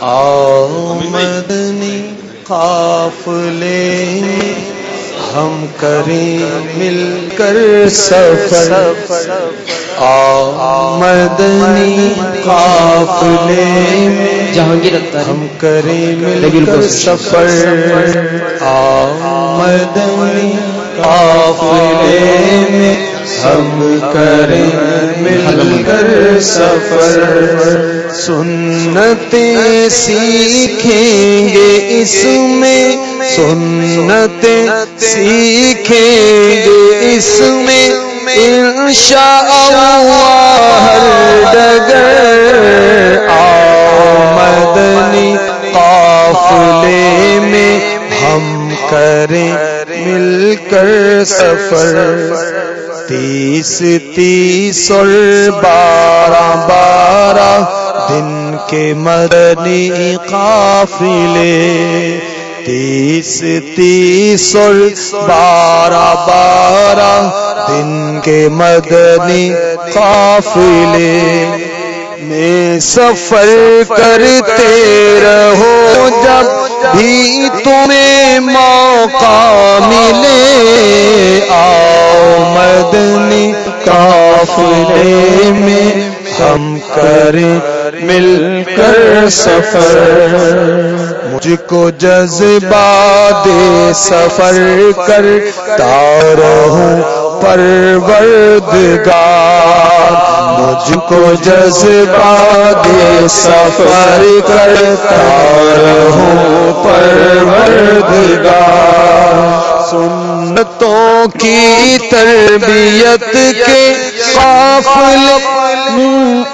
آمدنی قافلے ہم کریں مل کر سفر۔ آمدنی قافلے جہانگیر ہم کریں مل کر سفر۔ آمدنی قافلے میں ہم کریں مل کر سفر۔ سنتیں سیکھیں گے اس میں، سنتیں سیکھیں گے اس میں۔ انشاءاللہ ہر ڈگر آمدنی قافلے میں ہم کریں مل کر سفر۔ تیس تیس اور بارہ بارہ دن کے مدنی قافلے تیس تیس اور بارہ بارہ دن کے مدنی قافلے میں سفر کرتے رہو جب بھی تمہیں موقع ملے، آؤ مدنی قافلے میں ہم کریں مل کر سفر۔ مجھ کو جذبہ دے سفر کر تارہوں پروردگار مجھ کو جذبہ دے سفر کر تارہوں پروردگار سنتوں کی تربیت کے قافلے